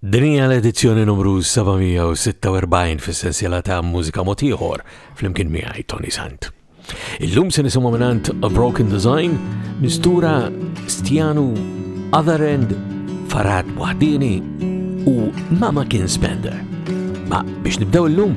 Din hija l-edizzjoni numru 746 fis-sensiela ta' Mużika Mod Ieħor flimkien miegħi Tony Sant. Illum se nisimgħu mingħand A Broken Design mistura Stjanu Other End Farad Wahdini u Mama Kien Spender. Ma biex nibdew illum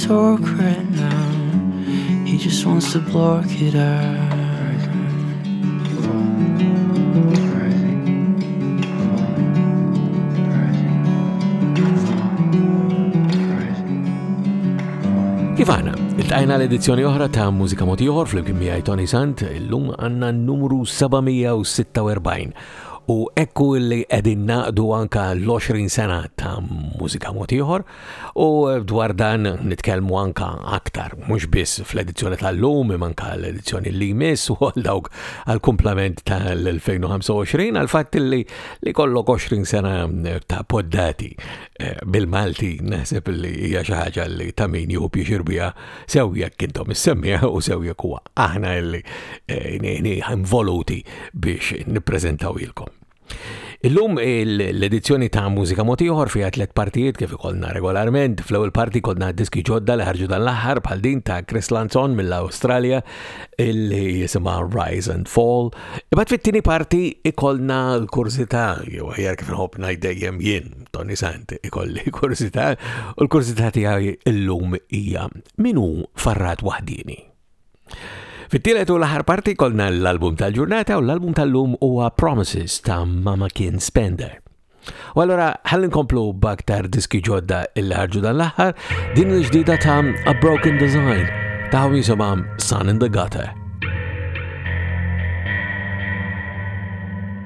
Talk right now. He just wants to block it out. Ivana, il-tajna l-edizzjoni oħra ta' Mużika Moti Oħor fl-imkien miegħi Tony Sant, illum għandna numru 746 u ekku li qegħdin naqdu anka l-20 sena ta' Mużika Moti Oħor. U dwar dan nitkellmu anka aktar, mhux biss fl-edizzjoni tal-lum, imma anka l-edizzjoni li jmiss u għal dawk għal-kumplament tal-2025 għal fatt li li kollok 20 sena ta' poddati eh, bil-Malti naħseb li hija xi ħaġa li ta' min jieħu pjixir biha sew jekk intom issemmieha u sew jekk huwa aħna li eh, involuti biex nippreżentaw ilkom. Illum l-edizzjoni ta' Mużika Mod Ieħor fiha tliet partijiet kif ikollna regolarment. Fl-ewwel parti kodna diski ġodda li ħarġu dan l-aħħar bħal din ta' Chris Lanzon mill-Awstralja illi jisimha Rise and Fall. Imbagħad fit-tieni parti ikollna l-kurzità jew aħjar kif nħobb ngħid dejjem jien Tony Sant ikolli kurzità u l-kurzità tiegħi illum hija min hu Farrat Waħdini. Fit-tielet u l-aħħar parti kolna l-album tal-ġurnata u l-album tal-lum huwa Promises ta' Mama Kien Spender. U allora ħalli nkomplu b'aktar diski ġodda illi ħarġu dan l-aħħar, din il-ġdida ta' A Broken Design ta' jisimha Sun in the Gutter.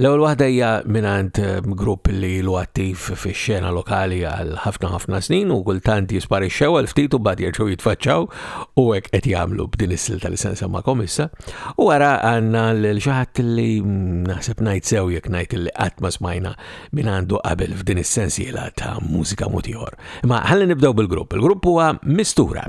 L-ewwel waħda hija mingħand grupp li ilu attiv fix-xena lokali għal ħafna ħafna snin u kultant jisparixxew għal ftit u bad jerġgħu jitfaċċaw u hekk qed jagħmlu b'din is-silta li se nsemmakom issa. U wara għandna l xi ħadd li naħseb ngħid sew jekk ngħid li qatt ma smajna minn għandu qabel f'din is-sensiela ta' mużika mod ieħor. Imma ħalli nibdew bil-grupp. Il-grupp huwa Mistura.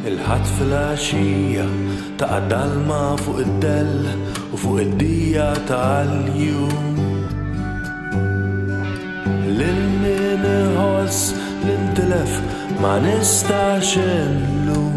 Il-ħadd fil-għaxija ta' dalma fuq id-dell u fuq id-dija tal-ju. Lil min iħoss l-intilef ma nistax illum.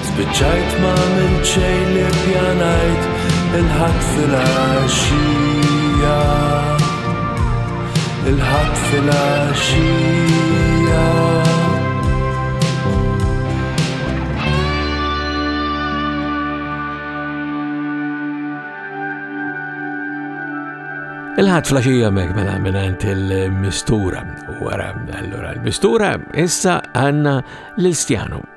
Spiċċajt ma għamilt xejn li pjanajt il-ħadd fil-għaxija. Il-ħadd fil-għaxija. Il-ħat flasġija mek mela minant il-mistura. Wara, allora, il-mistura issa għanna l-istjanu.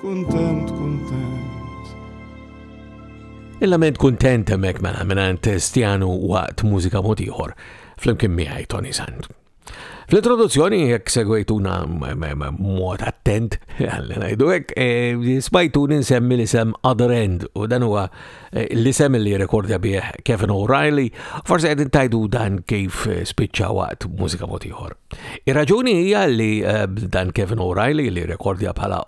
Kuntent, kuntent. Il-lament kuntent hemmhekk mela mingħand Stjanu waqt mużika mod ieħor flimkien miegħi Tony Sand. Fl-introduzzjoni, jekk segwejtuna mod attent, għalli najdu hekk, eh, smajtu ninsemmi l-isem Other End u dan huwa Eh, l-isem li rekordja bih Kevin O'Reilly, forse għedin tajdu dan kif eh, spiċċa waqt mużika motiħor. Ir-raġuni hija li eh, dan Kevin O'Reilly li rekordja bħala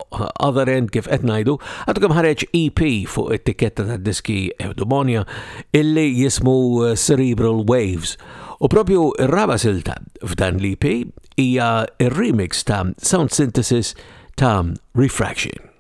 Other End kif qed ngħidu, għadu kemm ħareġ EP fuq it-tikketta tad-diski Eudemonia illi jismu Cerebral Waves. U propju r-raba silta f'dan l-EP hija ir-remix ta' Sound Synthesis ta' Refraction.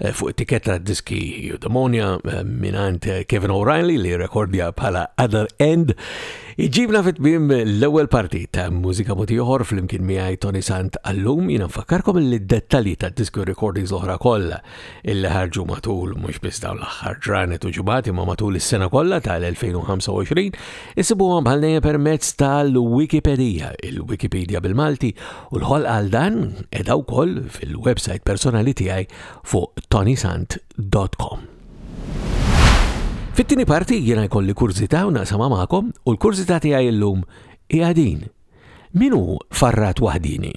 eh, fuq etiketta diski Eudamonia eh, minant eh, Kevin O'Reilly li rekordja bħala Other End. Iġibna fit bim l-ewwel parti ta' mużika motiħor fl-imkien miegħi Tony Sant għallum jina nfakkarkom li d-dettalji ta' diski recordings l-oħra kollha illi ħarġu matul mhux biss dawn l-aħħar ġranet u ġubati ma matul is-sena kollha tal-2025 isibuhom bħal permezz tal-Wikipedia, il-Wikipedia bil-Malti U l-ħolqa għal dan edha wkoll fil-website personali tiegħi fuq tonisant.com. Fit-tieni parti jiena jkolli kurżità u naqsama magħkom u l-kurżità tiegħi llum hija din. Min hu farrat waħdini?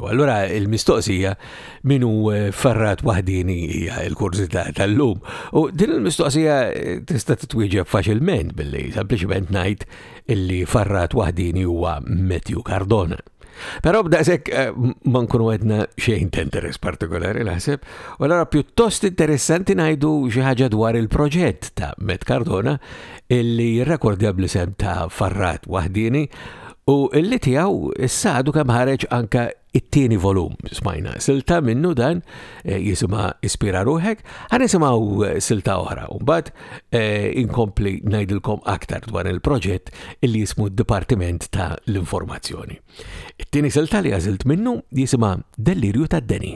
U allura il-mistoqsija min hu eh, ferrat waħdini hija l-kurżità tal-lum. U din il-mistoqsija eh, tista' titwieġeb faċilment billi sempliċement ngħid illi ferrat waħdini huwa Matthew Cardona. Però b'daqshekk eh, ma nkunu għedna xejn interess partikolari naħseb, u allura pjuttost interessanti ngħidu xi ħaġa dwar il-proġett ta' Met Cardona illi jirrekordja l-isem ta' Farrat waħdieni u illi tiegħu issa għadu kemm ħareġ anka it-tieni volum smajna. Silta minnu dan eh, jisima Ispira Ruħek, għan jisimaw eh, silta oħra. Umbat eh, inkompli najdilkom aktar dwar il-proġett illi jismu Dipartiment ta' l-Informazzjoni. It-tieni silta li għazilt minnu jisima Delirju ta' Deni.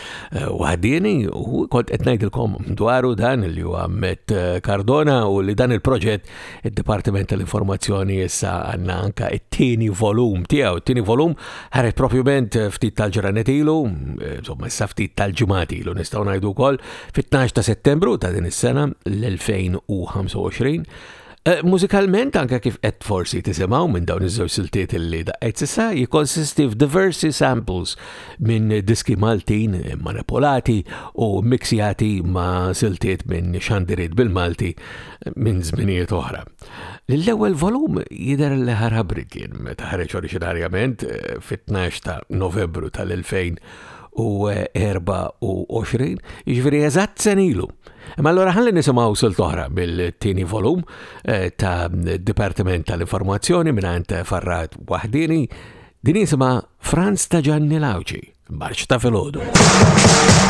waħdieni u kont qed ngħidilkom dwaru dan li huwa Met eh, Cardona u li dan il-proġett id-Dipartiment tal-Informazzjoni issa għandna anka it-tieni volum tiegħu. It-tieni volum ħareġ propjament eh, ftit tal-ġranet ilu, eh, insomma issa ftit tal-ġimgħat ilu nistgħu ngħidu wkoll fit-12 ta' Settembru ta' din is-sena l-2025 Eh, mużikalment, anke kif qed forsi tisimgħu minn dawn iż-żewġ siltiet li daqqet sissa, jikkonsisti f'diversi samples minn diski Maltin manipolati u miksjati ma' siltiet minn xandiriet bil-Malti minn żminijiet oħra. L-ewwel volum jidher li ħarabri kien meta ħareġ oriġinarjament eh, fit-12 ta' Novembru tal-2024, jiġifieri eżatt senilu. Imma allura ħalli nisimgħu silt oħra mill-tieni volum eh, ta' Dipartiment tal-Informazzjoni mingħand Farrat Waħdini din jisimha Franz ta' Ġanni Lawċi, Marċ ta' filgħodu.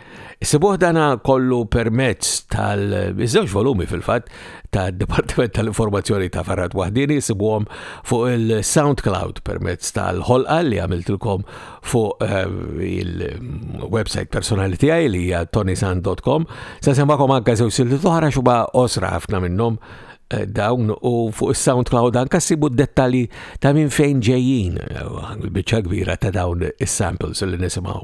Sibuħ dana kollu permezz tal-żewġ volumi fil-fatt tad-Dipartiment tal-Informazzjoni ta' Ferrat Waħdini sibuhom fuq il-SoundCloud permezz tal-ħolqa li għamiltilkom fuq eh, il-website personali tiegħi li hija tonisan.com. Se semmakom anke żewġ silti toħra xuba osra ħafna minnhom eh, dawn u fuq il-SoundCloud anka sibu d-dettali ta' minn fejn ġejjin, eh, biċċa kbira ta' dawn is-samples li nisimaw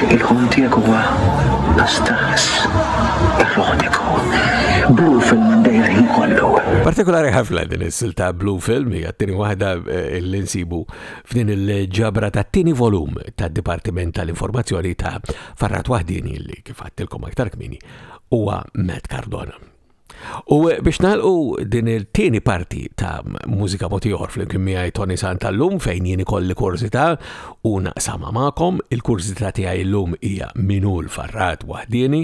Il-ħolm tiegħek huwa pastaż ironiku. Blue film għandejja ħin kollu. Partikolari ħafna din is-silta Blue Film hija t-tieni waħda eh, li nsibu f'din il-ġabra ta' tieni volum tad-Dipartiment tal-Informazzjoni ta' Farrat Waħdini li kif għattilkom aktar kmini huwa Matt Cardona. U biex nagħlqu din il-tieni parti ta' mużika motiħor fl-imkien miegħi Tony Santallum fejn jien ikolli kurzita u naqsama magħkom. Il-kurzita tiegħi llum hija minu l-farrat waħdieni.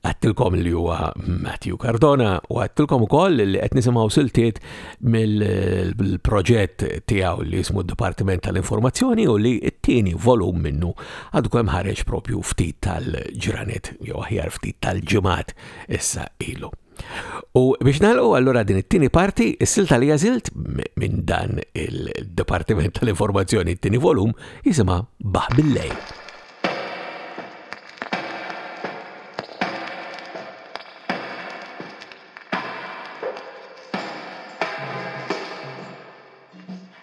Għattilkom li huwa Matthew Cardona u għattilkom ukoll li qed nisimgħu siltiet mill-proġett tiegħu li jismu d-Dipartiment tal-Informazzjoni u li t-tieni volum minnu għadu kemm ħareġ propju ftit tal-ġranet jew aħjar ftit tal-ġimgħat issa ilu. U biex nalqu allura din it-tieni parti, is-silta li jażilt minn dan il-Dipartiment tal-Informazzjoni t-tieni volum jisimha Baħ bil-lejl.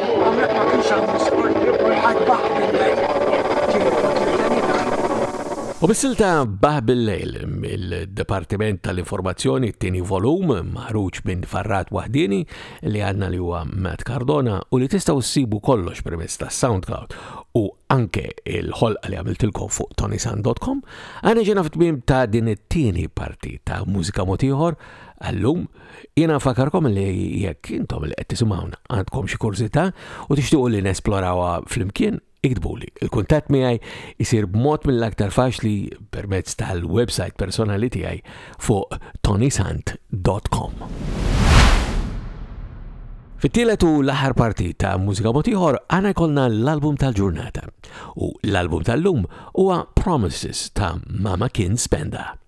Għamlek ma kienx hemm sport li kulħadd baħ bil-lejl kien U bis-silta Baħ bil-lejl, il-Dipartiment tal-Informazzjoni t-tieni volum maħruġ minn Farrat Waħdieni li għandna li huwa Matt Cardona u li tistgħu ssibu kollox permezz ta' SoundCloud u anke il-ħolqa li għamiltilkom fuq tonisan.com, għana ġena fit-tmim ta' din it-tieni parti ta' mużika motiħor għallum Jiena nfakkarkom li jekk intom li qed tisimgħuna għandkom xi kurżità u tixtiequ li nesplorawha flimkien, iktbuli. Il-kuntatt miegħi jsir b'mod mill-aktar faċli permezz tal-website personali tiegħi fuq tonisant.com. Fit-tielet u l-aħħar parti ta' mużika motiħor għana jkollna l-album tal-ġurnata u l-album tal-lum huwa Promises ta' Mama Kin Spenda.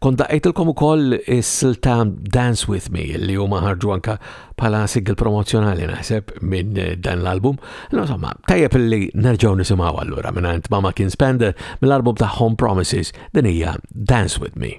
Kont daqqejtilkom ukoll is-silta Dance With Me li huma ħarġu anka bħala single promozzjonali naħseb minn dan l-album. Insomma, tajjeb li nerġgħu nisimgħu allura minn għand Mama Kien Spender mill-album ta' Home Promises din hija Dance With Me.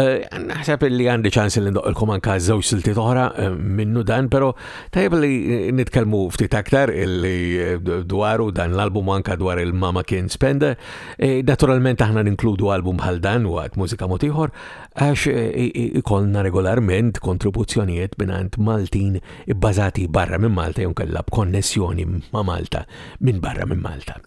Eh, naħseb li għandi ċans li ndoqilkom anka żewġ silti oħra eh, minnu dan, pero tajb li eh, nitkellmu ftit aktar li dwaru dan l-album anka dwar il-Mama Kien Spend. Naturalment aħna ninkludu album bħal dan u għat mużika motiħor, għax ikolna regolarment kontribuzzjonijiet binant Maltin bbażati barra minn Malta jom kella b'konnessjoni ma' Malta minn barra minn Malta.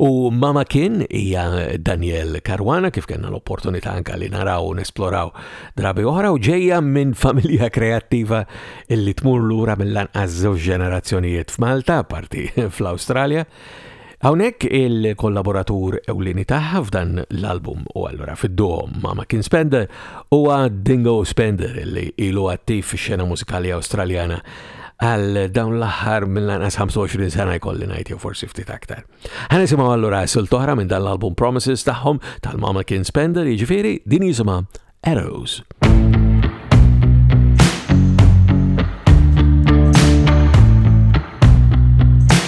U Mama Kien hija Daniel Caruana kif kellna l-opportunità anka li naraw u nesploraw drabi oħra u ġejja minn familja kreattiva illi tmur lura mill-anqas żewġ ġenerazzjonijiet f'Malta, parti fl-Awstralja. Hawnhekk il-kollaboratur ewlieni tagħha f'dan l-album u allura fid-duo Mama Kien Spender huwa Dingo Spender illi ilu attiv fix-xena mużikali Awstraljana għal dawn l-aħħar mill-anqas 25 sena jkolli ngħid jew forsi ftit aktar. Ħa nisimgħu allura sul toħra minn dan l-album Promises tagħhom tal-Mama Kien Spender, jiġifieri din jisimha Arrows.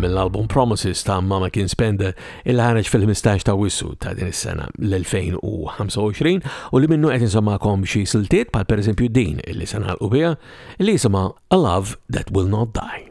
mill-album Promises ta' Mama Kien Spender il ħareġ fil-15 ta' wissu ta' din is-sena l-2025 u li minnu qed insemmakom xi siltiet bħal pereżempju din illi se nagħlqu biha li jisimha A Love That Will Not Die.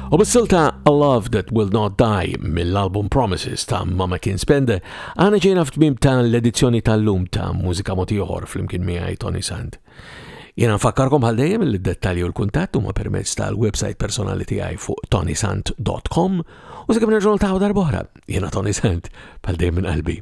U bis-silta A Love That Will Not Die mill-album Promises ta' Mama Kien Spender, għana ġejna f'tmim ta' l-edizzjoni tal-lum ta' Mużika Motiħor fl-imkien miegħi Tony Sand. Jena nfakkarkom għal dejjem il-dettalji u l-kuntatt huma permezz tal-website personali tiegħi fuq tonysant.com u sakemm nerġgħu ta' darbohra. Jena Tony Sant, bħal dejjem minn qalbi.